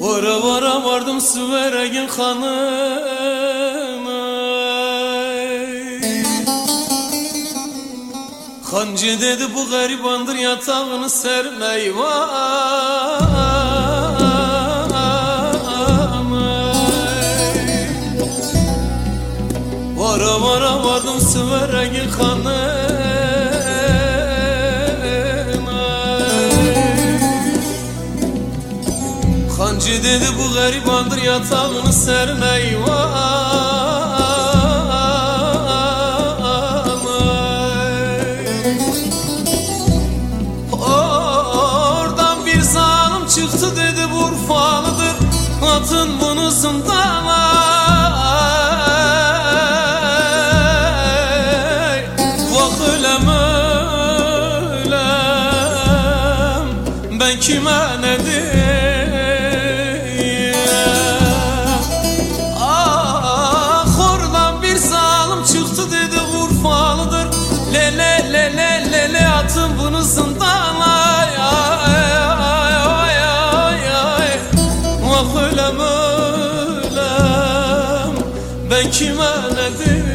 Vara vara vardım Süveregin hanına Hancı dedi bu garibandır yatağını serin Vara vara vardım Süveregin hanına Hancı dedi bu garibandır yatağını serin Oradan çıktı dedi Urfalıdır. Atın bunu zindana Vah ölem ölem Ben kime ne diyeyim? Ah oradan bir zalim çıktı dedi Urfalıdır. Lele lele lele atın bunu zindana ya, alem Ben kime ne diyeyim